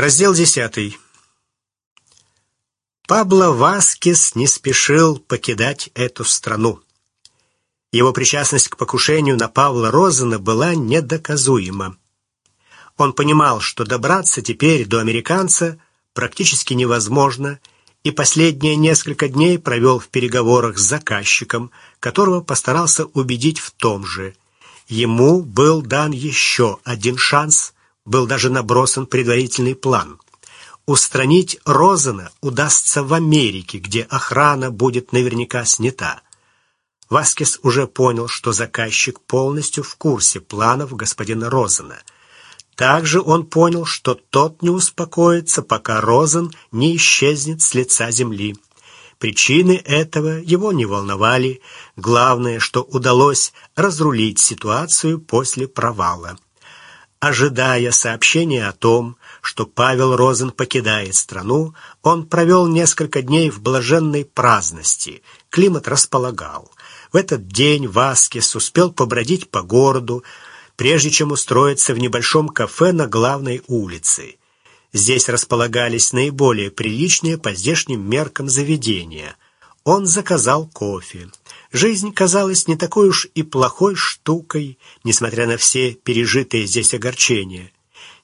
Раздел десятый. Пабло Васкес не спешил покидать эту страну. Его причастность к покушению на Павла Розена была недоказуема. Он понимал, что добраться теперь до американца практически невозможно, и последние несколько дней провел в переговорах с заказчиком, которого постарался убедить в том же. Ему был дан еще один шанс, был даже набросан предварительный план. Устранить Розена удастся в Америке, где охрана будет наверняка снята. Васкес уже понял, что заказчик полностью в курсе планов господина Розена. Также он понял, что тот не успокоится, пока Розен не исчезнет с лица земли. Причины этого его не волновали. Главное, что удалось разрулить ситуацию после провала. Ожидая сообщения о том, что Павел Розен покидает страну, он провел несколько дней в блаженной праздности. Климат располагал. В этот день Васкес успел побродить по городу, прежде чем устроиться в небольшом кафе на главной улице. Здесь располагались наиболее приличные по здешним меркам заведения. Он заказал кофе. Жизнь казалась не такой уж и плохой штукой, несмотря на все пережитые здесь огорчения.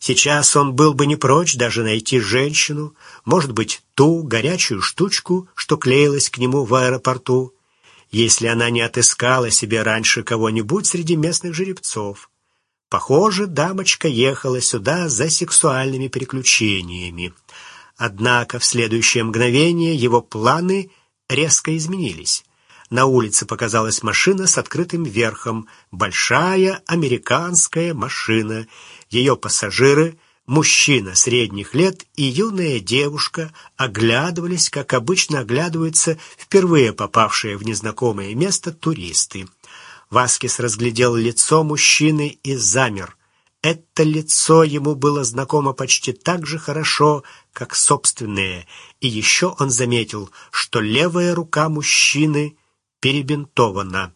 Сейчас он был бы не прочь даже найти женщину, может быть, ту горячую штучку, что клеилась к нему в аэропорту, если она не отыскала себе раньше кого-нибудь среди местных жеребцов. Похоже, дамочка ехала сюда за сексуальными приключениями. Однако в следующее мгновение его планы резко изменились. На улице показалась машина с открытым верхом, большая американская машина. Ее пассажиры Мужчина средних лет и юная девушка оглядывались, как обычно оглядываются впервые попавшие в незнакомое место туристы. Васкис разглядел лицо мужчины и замер. Это лицо ему было знакомо почти так же хорошо, как собственное, и еще он заметил, что левая рука мужчины перебинтована.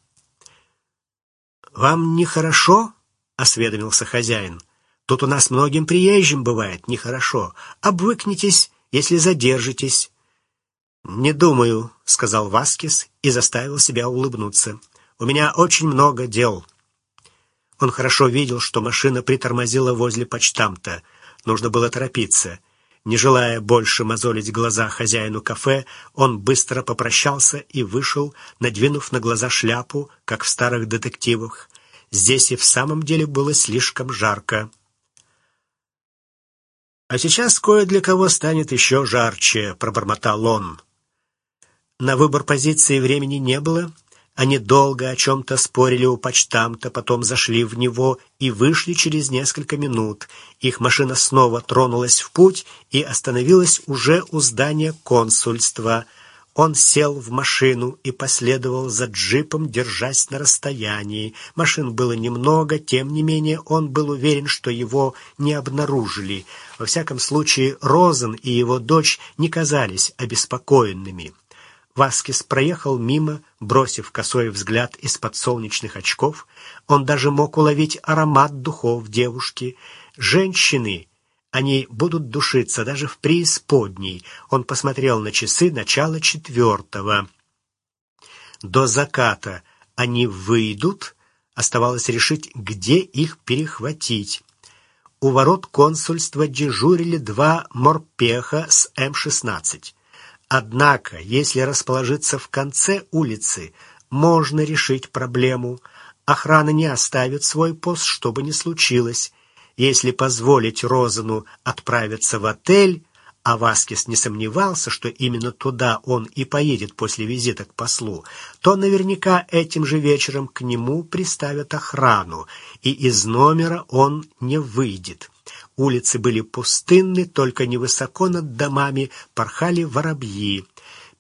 «Вам нехорошо?» — осведомился хозяин. Тут у нас многим приезжим бывает нехорошо. Обвыкнитесь, если задержитесь». «Не думаю», — сказал Васкис и заставил себя улыбнуться. «У меня очень много дел». Он хорошо видел, что машина притормозила возле почтамта. Нужно было торопиться. Не желая больше мозолить глаза хозяину кафе, он быстро попрощался и вышел, надвинув на глаза шляпу, как в старых детективах. Здесь и в самом деле было слишком жарко. А сейчас кое для кого станет еще жарче, пробормотал он. На выбор позиции времени не было. Они долго о чем-то спорили у почтамта, потом зашли в него и вышли через несколько минут. Их машина снова тронулась в путь и остановилась уже у здания консульства – он сел в машину и последовал за джипом, держась на расстоянии. Машин было немного, тем не менее он был уверен, что его не обнаружили. Во всяком случае, Розен и его дочь не казались обеспокоенными. Васкис проехал мимо, бросив косой взгляд из-под солнечных очков. Он даже мог уловить аромат духов девушки. Женщины они будут душиться даже в преисподней. Он посмотрел на часы начала четвертого. До заката они выйдут, оставалось решить, где их перехватить. У ворот консульства дежурили два морпеха с М-16. Однако, если расположиться в конце улицы, можно решить проблему. Охрана не оставит свой пост, что бы ни случилось. Если позволить Розену отправиться в отель, а Васкис не сомневался, что именно туда он и поедет после визита к послу, то наверняка этим же вечером к нему приставят охрану, и из номера он не выйдет. Улицы были пустынны, только невысоко над домами порхали воробьи.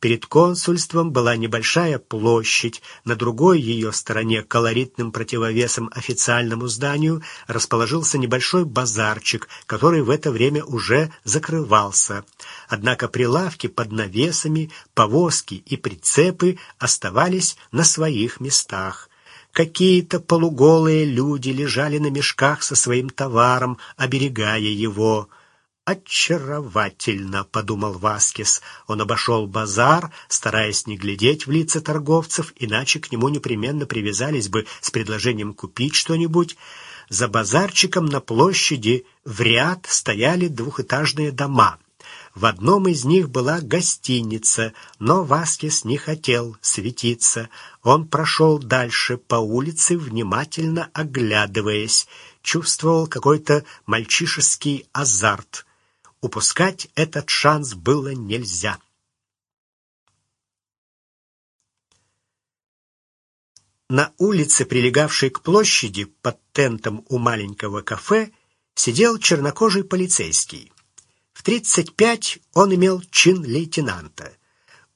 Перед консульством была небольшая площадь, на другой ее стороне колоритным противовесом официальному зданию расположился небольшой базарчик, который в это время уже закрывался. Однако прилавки под навесами, повозки и прицепы оставались на своих местах. Какие-то полуголые люди лежали на мешках со своим товаром, оберегая его. «Очаровательно», — подумал Васкис. Он обошел базар, стараясь не глядеть в лица торговцев, иначе к нему непременно привязались бы с предложением купить что-нибудь. За базарчиком на площади в ряд стояли двухэтажные дома. В одном из них была гостиница, но Васкис не хотел светиться. Он прошел дальше по улице, внимательно оглядываясь. Чувствовал какой-то мальчишеский азарт — Упускать этот шанс было нельзя. На улице, прилегавшей к площади, под тентом у маленького кафе, сидел чернокожий полицейский. В 35 он имел чин лейтенанта.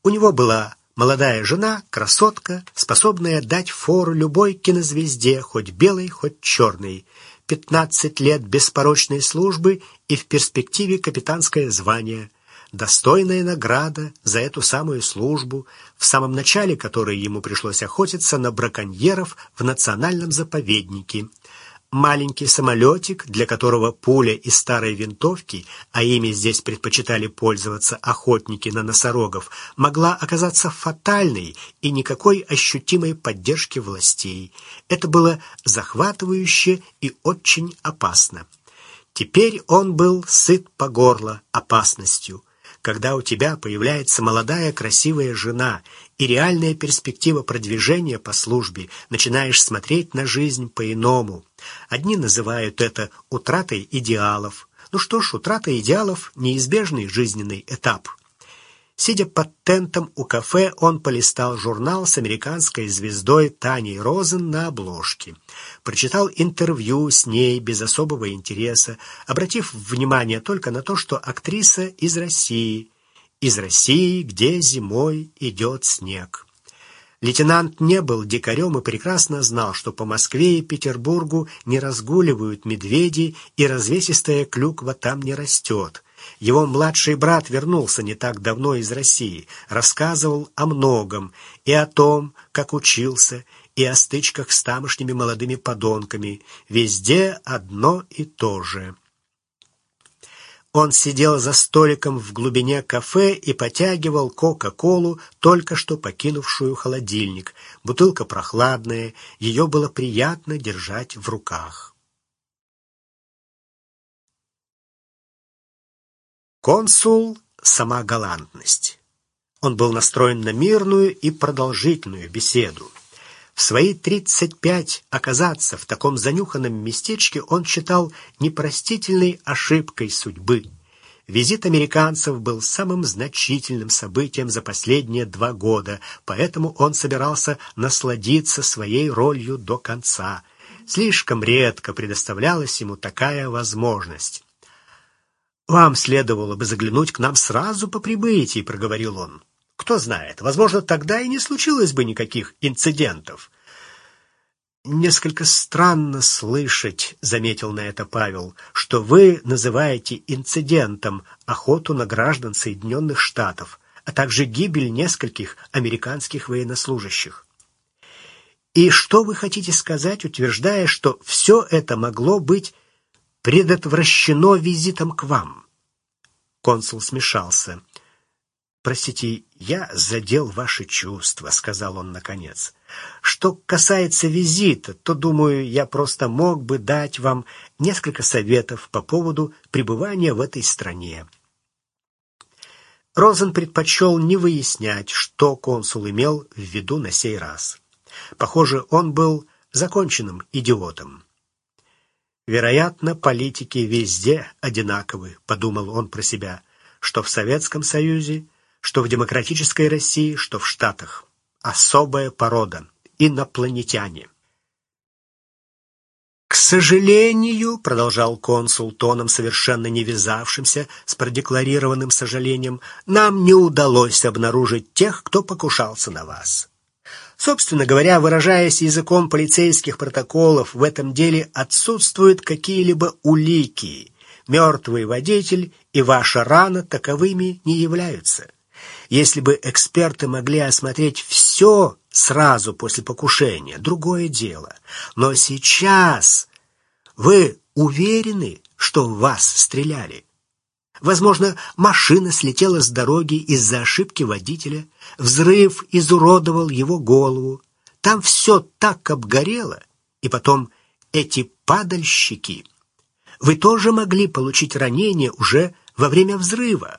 У него была молодая жена, красотка, способная дать фору любой кинозвезде, хоть белой, хоть черной. 15 лет беспорочной службы и в перспективе капитанское звание, достойная награда за эту самую службу, в самом начале которой ему пришлось охотиться на браконьеров в национальном заповеднике – маленький самолетик, для которого пуля из старой винтовки, а ими здесь предпочитали пользоваться охотники на носорогов, могла оказаться фатальной и никакой ощутимой поддержки властей. Это было захватывающе и очень опасно. Теперь он был сыт по горло опасностью. Когда у тебя появляется молодая красивая жена и реальная перспектива продвижения по службе, начинаешь смотреть на жизнь по-иному. Одни называют это утратой идеалов. Ну что ж, утрата идеалов – неизбежный жизненный этап. Сидя под тентом у кафе, он полистал журнал с американской звездой Таней Розен на обложке. Прочитал интервью с ней без особого интереса, обратив внимание только на то, что актриса из России. Из России, где зимой идет снег. Лейтенант не был дикарем и прекрасно знал, что по Москве и Петербургу не разгуливают медведи, и развесистая клюква там не растет. Его младший брат вернулся не так давно из России, рассказывал о многом, и о том, как учился, и о стычках с тамошними молодыми подонками. Везде одно и то же. Он сидел за столиком в глубине кафе и потягивал кока-колу, только что покинувшую холодильник. Бутылка прохладная, ее было приятно держать в руках. Консул — сама галантность. Он был настроен на мирную и продолжительную беседу. В свои 35 оказаться в таком занюханном местечке он считал непростительной ошибкой судьбы. Визит американцев был самым значительным событием за последние два года, поэтому он собирался насладиться своей ролью до конца. Слишком редко предоставлялась ему такая возможность. «Вам следовало бы заглянуть к нам сразу по прибытии», — проговорил он. Кто знает, возможно, тогда и не случилось бы никаких инцидентов. Несколько странно слышать, заметил на это Павел, что вы называете инцидентом охоту на граждан Соединенных Штатов, а также гибель нескольких американских военнослужащих. И что вы хотите сказать, утверждая, что все это могло быть предотвращено визитом к вам? Консул смешался. «Простите, я задел ваши чувства», — сказал он наконец. «Что касается визита, то, думаю, я просто мог бы дать вам несколько советов по поводу пребывания в этой стране». Розен предпочел не выяснять, что консул имел в виду на сей раз. Похоже, он был законченным идиотом. «Вероятно, политики везде одинаковы», — подумал он про себя, — «что в Советском Союзе, что в демократической России, что в Штатах. Особая порода – инопланетяне. «К сожалению», — продолжал консул тоном, совершенно не вязавшимся с продекларированным сожалением, «нам не удалось обнаружить тех, кто покушался на вас. Собственно говоря, выражаясь языком полицейских протоколов, в этом деле отсутствуют какие-либо улики. Мертвый водитель и ваша рана таковыми не являются. Если бы эксперты могли осмотреть все сразу после покушения, другое дело. Но сейчас вы уверены, что в вас стреляли? Возможно, машина слетела с дороги из-за ошибки водителя. Взрыв изуродовал его голову. Там все так обгорело. И потом эти падальщики. Вы тоже могли получить ранение уже во время взрыва.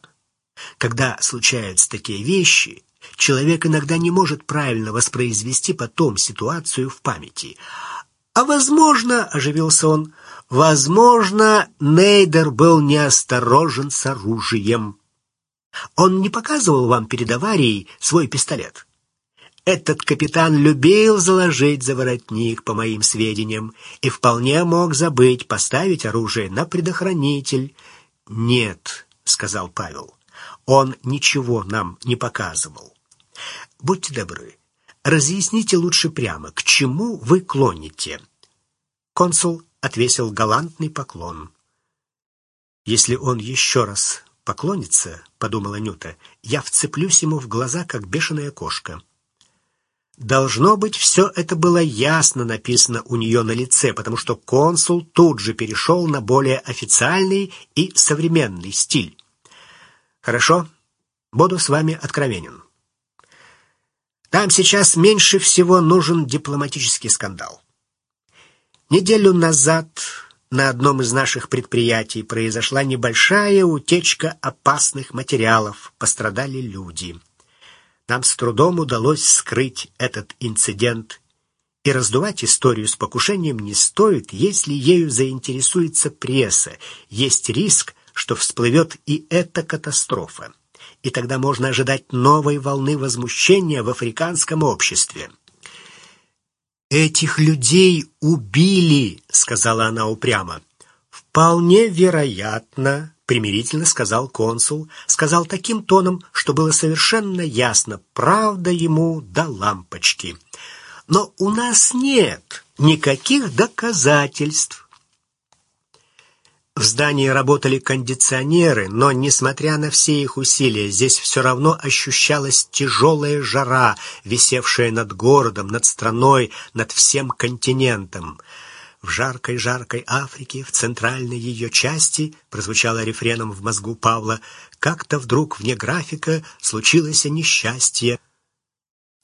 Когда случаются такие вещи, человек иногда не может правильно воспроизвести потом ситуацию в памяти. А возможно, оживился он, возможно, Нейдер был неосторожен с оружием. Он не показывал вам перед аварией свой пистолет. Этот капитан любил заложить за воротник, по моим сведениям, и вполне мог забыть поставить оружие на предохранитель. «Нет», — сказал Павел, — «он ничего нам не показывал. Будьте добры, разъясните лучше прямо, к чему вы клоните». Консул отвесил галантный поклон. «Если он еще раз поклонится, — подумала Нюта, — я вцеплюсь ему в глаза, как бешеная кошка». Должно быть, все это было ясно написано у нее на лице, потому что консул тут же перешел на более официальный и современный стиль. «Хорошо, буду с вами откровенен. Там сейчас меньше всего нужен дипломатический скандал. Неделю назад на одном из наших предприятий произошла небольшая утечка опасных материалов, пострадали люди». Нам с трудом удалось скрыть этот инцидент, и раздувать историю с покушением не стоит, если ею заинтересуется пресса. Есть риск, что всплывет и эта катастрофа. И тогда можно ожидать новой волны возмущения в африканском обществе. «Этих людей убили», — сказала она упрямо. «Вполне вероятно», примирительно сказал консул, сказал таким тоном, что было совершенно ясно, правда ему до лампочки. Но у нас нет никаких доказательств. В здании работали кондиционеры, но, несмотря на все их усилия, здесь все равно ощущалась тяжелая жара, висевшая над городом, над страной, над всем континентом. В жаркой-жаркой Африке, в центральной ее части, прозвучало рефреном в мозгу Павла, как-то вдруг вне графика случилось несчастье.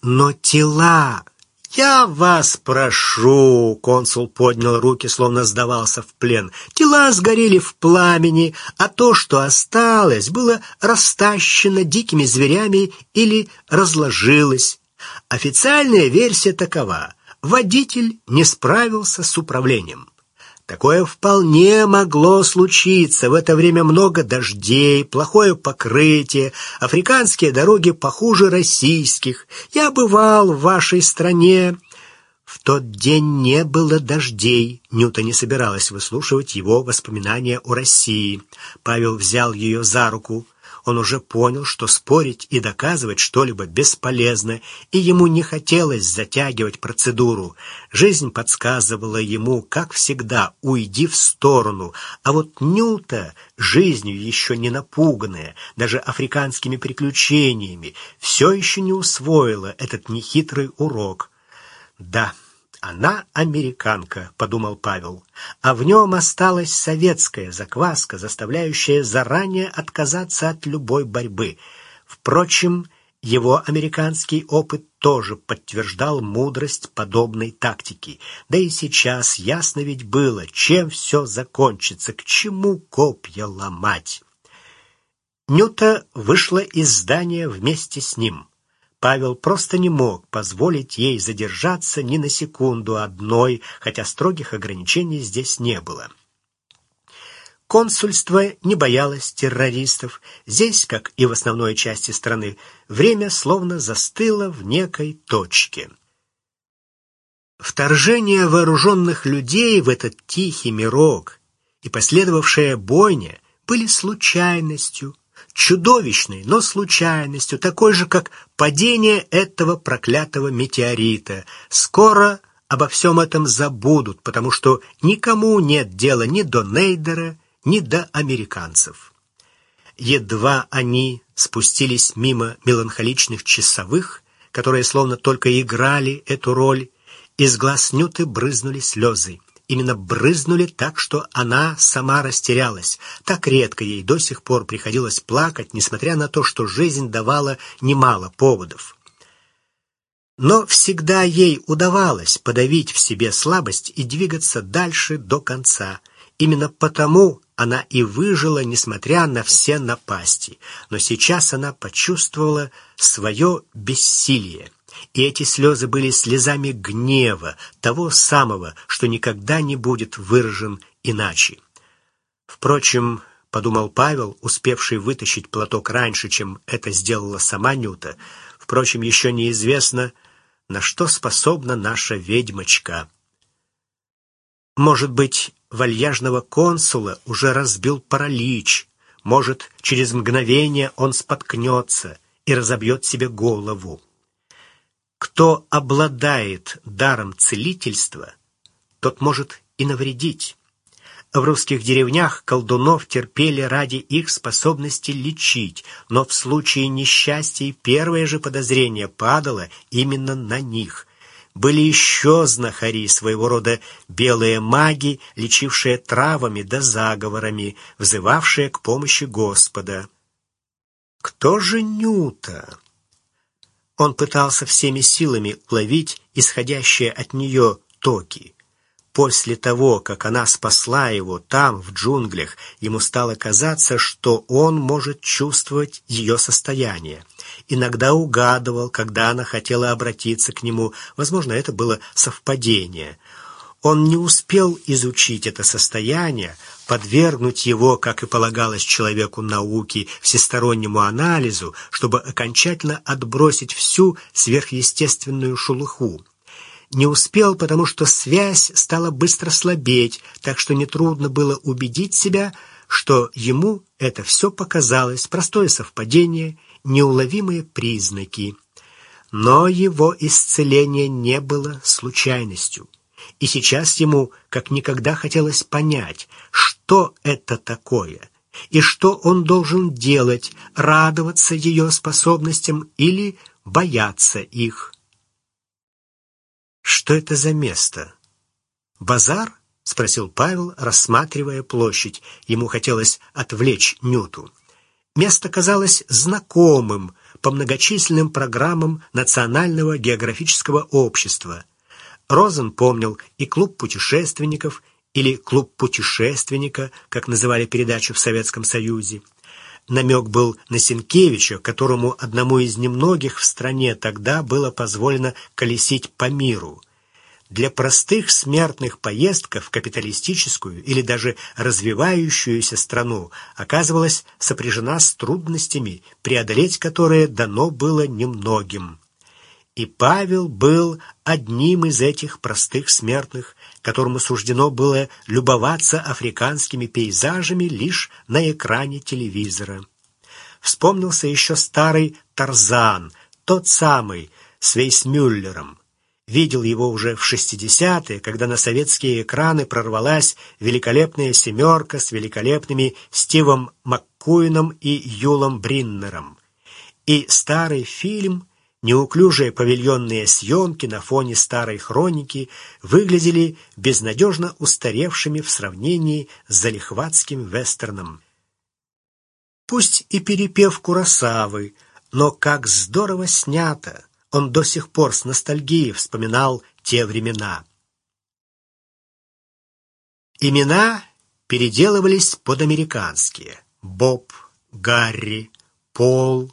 Но тела... «Я вас прошу!» — консул поднял руки, словно сдавался в плен. «Тела сгорели в пламени, а то, что осталось, было растащено дикими зверями или разложилось. Официальная версия такова — водитель не справился с управлением. Такое вполне могло случиться. В это время много дождей, плохое покрытие, африканские дороги похуже российских. Я бывал в вашей стране. В тот день не было дождей. Нюта не собиралась выслушивать его воспоминания о России. Павел взял ее за руку. Он уже понял, что спорить и доказывать что-либо бесполезно, и ему не хотелось затягивать процедуру. Жизнь подсказывала ему, как всегда, уйди в сторону, а вот Нюта, жизнью еще не напуганная, даже африканскими приключениями, все еще не усвоила этот нехитрый урок. Да, она американка, подумал Павел, а в нем осталась советская закваска, заставляющая заранее отказаться от любой борьбы. Впрочем, его американский опыт тоже подтверждал мудрость подобной тактики. Да и сейчас ясно ведь было, чем все закончится, к чему копья ломать. Нюта вышла из здания вместе с ним. Павел просто не мог позволить ей задержаться ни на секунду одной, хотя строгих ограничений здесь не было. Консульство не боялось террористов. Здесь, как и в основной части страны, время словно застыло в некой точке. Вторжение вооруженных людей в этот тихий мирок и последовавшая бойня были случайностью, чудовищной, но случайностью, такой же, как падение этого проклятого метеорита. Скоро обо всем этом забудут, потому что никому нет дела ни до Нейдера, ни до американцев. Едва они спустились мимо меланхоличных часовых, которые словно только играли эту роль, из глаз Нюты брызнули слезы именно брызнули так, что она сама растерялась. Так редко ей до сих пор приходилось плакать, несмотря на то, что жизнь давала немало поводов. Но всегда ей удавалось подавить в себе слабость и двигаться дальше до конца. Именно потому она и выжила, несмотря на все напасти. Но сейчас она почувствовала свое бессилие. И эти слезы были слезами гнева, того самого, что никогда не будет выражен иначе. Впрочем, подумал Павел, успевший вытащить платок раньше, чем это сделала сама Нюта, впрочем, еще неизвестно, на что способна наша ведьмочка. Может быть, вальяжного консула уже разбил паралич, может, через мгновение он споткнется и разобьет себе голову. Кто обладает даром целительства, тот может и навредить. В русских деревнях колдунов терпели ради их способности лечить, но в случае несчастья первое же подозрение падало именно на них. Были еще знахари, своего рода белые маги, лечившие травами да заговорами, взывавшие к помощи Господа. Кто же Нюта? Он пытался всеми силами ловить исходящие от нее токи. После того, как она спасла его там, в джунглях, ему стало казаться, что он может чувствовать ее состояние. Иногда угадывал, когда она хотела обратиться к нему. Возможно, это было совпадение. Он не успел изучить это состояние, подвергнуть его, как и полагалось человеку науки, всестороннему анализу, чтобы окончательно отбросить всю сверхъестественную шелуху. Не успел, потому что связь стала быстро слабеть, так что нетрудно было убедить себя, что ему это все показалось, простое совпадение, неуловимые признаки. Но его исцеление не было случайностью. И сейчас ему как никогда хотелось понять, что это такое, и что он должен делать, радоваться ее способностям или бояться их. Что это за место? Базар? спросил Павел, рассматривая площадь. Ему хотелось отвлечь Нюту. Место казалось знакомым по многочисленным программам Национального географического общества. Розен помнил и клуб путешественников, или клуб путешественника, как называли передачу в Советском Союзе. Намек был на Сенкевича, которому одному из немногих в стране тогда было позволено колесить по миру. Для простых смертных поездка в капиталистическую или даже развивающуюся страну оказывалась сопряжена с трудностями, преодолеть которые дано было немногим. И Павел был одним из этих простых смертных, которому суждено было любоваться африканскими пейзажами лишь на экране телевизора. Вспомнился еще старый Тарзан, тот самый, с Вейсмюллером. Видел его уже в 60-е, когда на советские экраны прорвалась великолепная «семерка» с великолепными Стивом Маккуином и Юлом Бриннером. И старый фильм Неуклюжие павильонные съемки на фоне старой хроники выглядели безнадежно устаревшими в сравнении с залихватским вестерном. Пусть и перепев Курасавы, но как здорово снято! Он до сих пор с ностальгией вспоминал те времена. Имена переделывались под американские. Боб, Гарри, Пол,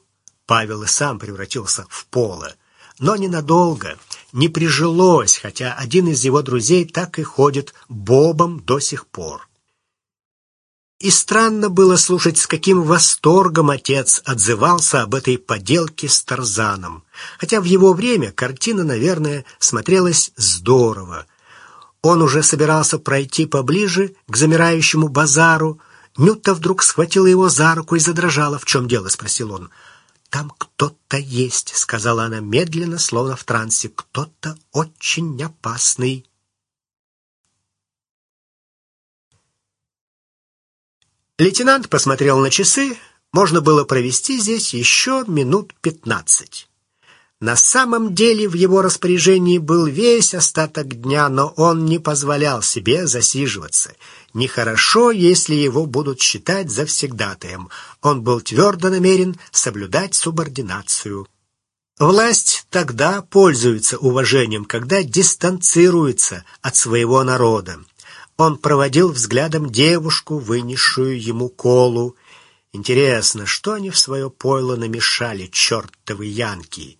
Павел и сам превратился в пола. Но ненадолго, не прижилось, хотя один из его друзей так и ходит Бобом до сих пор. И странно было слушать, с каким восторгом отец отзывался об этой поделке с Тарзаном. Хотя в его время картина, наверное, смотрелась здорово. Он уже собирался пройти поближе к замирающему базару. Нюта вдруг схватила его за руку и задрожала. «В чем дело?» — спросил он. «Там кто-то есть», — сказала она медленно, словно в трансе. «Кто-то очень опасный». Лейтенант посмотрел на часы. Можно было провести здесь еще минут пятнадцать. На самом деле в его распоряжении был весь остаток дня, но он не позволял себе засиживаться. Нехорошо, если его будут считать завсегдатаем. Он был твердо намерен соблюдать субординацию. Власть тогда пользуется уважением, когда дистанцируется от своего народа. Он проводил взглядом девушку, вынесшую ему колу. Интересно, что они в свое пойло намешали, чертовы янки?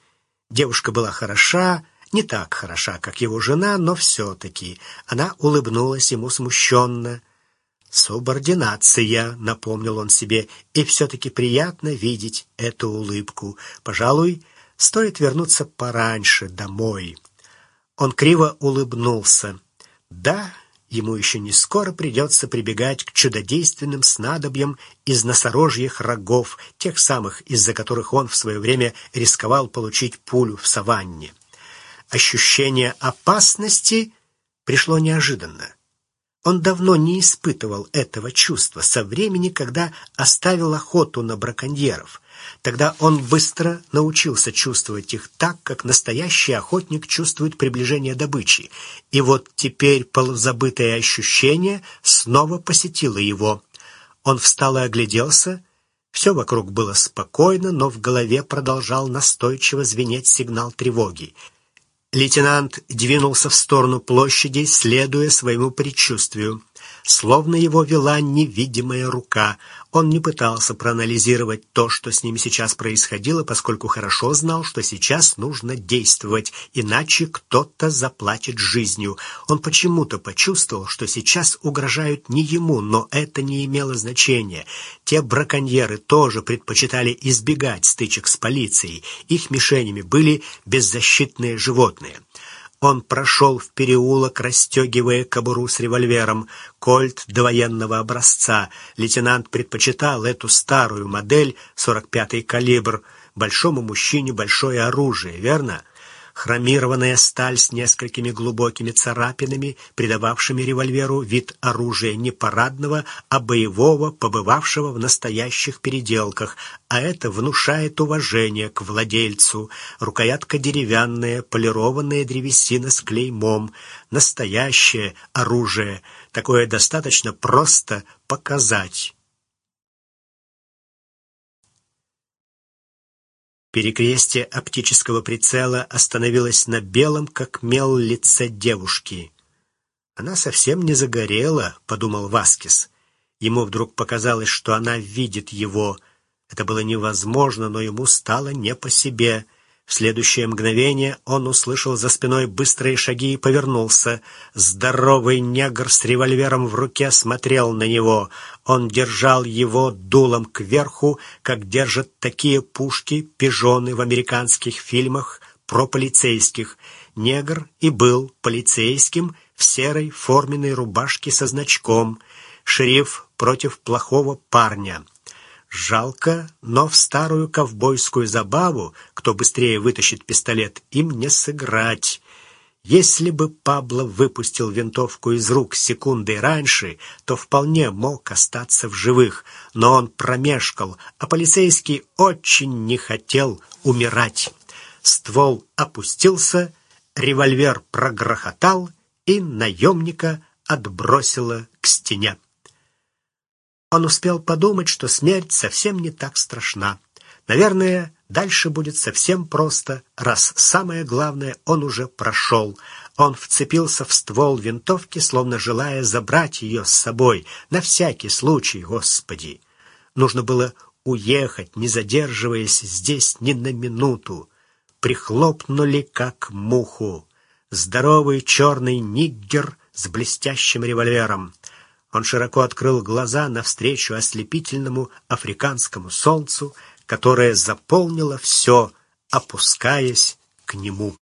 Девушка была хороша, не так хороша, как его жена, но все-таки она улыбнулась ему смущенно. «Субординация», — напомнил он себе, — «и все-таки приятно видеть эту улыбку. Пожалуй, стоит вернуться пораньше домой». Он криво улыбнулся. «Да, ему еще не скоро придется прибегать к чудодейственным снадобьям из носорожьих рогов, тех самых, из-за которых он в свое время рисковал получить пулю в саванне. Ощущение опасности пришло неожиданно. Он давно не испытывал этого чувства со времени, когда оставил охоту на браконьеров. Тогда он быстро научился чувствовать их так, как настоящий охотник чувствует приближение добычи. И вот теперь полузабытое ощущение снова посетило его. Он встал и огляделся. Все вокруг было спокойно, но в голове продолжал настойчиво звенеть сигнал тревоги. Лейтенант двинулся в сторону площади, следуя своему предчувствию. Словно его вела невидимая рука. Он не пытался проанализировать то, что с ним сейчас происходило, поскольку хорошо знал, что сейчас нужно действовать, иначе кто-то заплатит жизнью. Он почему-то почувствовал, что сейчас угрожают не ему, но это не имело значения. Те браконьеры тоже предпочитали избегать стычек с полицией. Их мишенями были беззащитные животные. Он прошел в переулок, расстегивая кобуру с револьвером. Кольт довоенного образца. Лейтенант предпочитал эту старую модель, 45-й калибр. Большому мужчине большое оружие, верно? Хромированная сталь с несколькими глубокими царапинами, придававшими револьверу вид оружия не парадного, а боевого, побывавшего в настоящих переделках, а это внушает уважение к владельцу. Рукоятка деревянная, полированная древесина с клеймом, настоящее оружие. Такое достаточно просто показать. Перекрестие оптического прицела остановилось на белом, как мел, лице девушки. «Она совсем не загорела», — подумал Васкис. Ему вдруг показалось, что она видит его. Это было невозможно, но ему стало не по себе — в следующее мгновение он услышал за спиной быстрые шаги и повернулся. Здоровый негр с револьвером в руке смотрел на него. Он держал его дулом кверху, как держат такие пушки, пижоны в американских фильмах про полицейских. Негр и был полицейским в серой форменной рубашке со значком. Шериф против плохого парня. Жалко, но в старую ковбойскую забаву, кто быстрее вытащит пистолет, им не сыграть. Если бы Пабло выпустил винтовку из рук секундой раньше, то вполне мог остаться в живых, но он промешкал, а полицейский очень не хотел умирать. Ствол опустился, револьвер прогрохотал, и наемника отбросило к стене. Он успел подумать, что смерть совсем не так страшна. Наверное, дальше будет совсем просто, раз самое главное он уже прошел. Он вцепился в ствол винтовки, словно желая забрать ее с собой. На всякий случай, Господи! Нужно было уехать, не задерживаясь здесь ни на минуту. Прихлопнули, как муху. Здоровый черный ниггер с блестящим револьвером — он широко открыл глаза навстречу ослепительному африканскому солнцу, которое заполнило все, опускаясь к нему.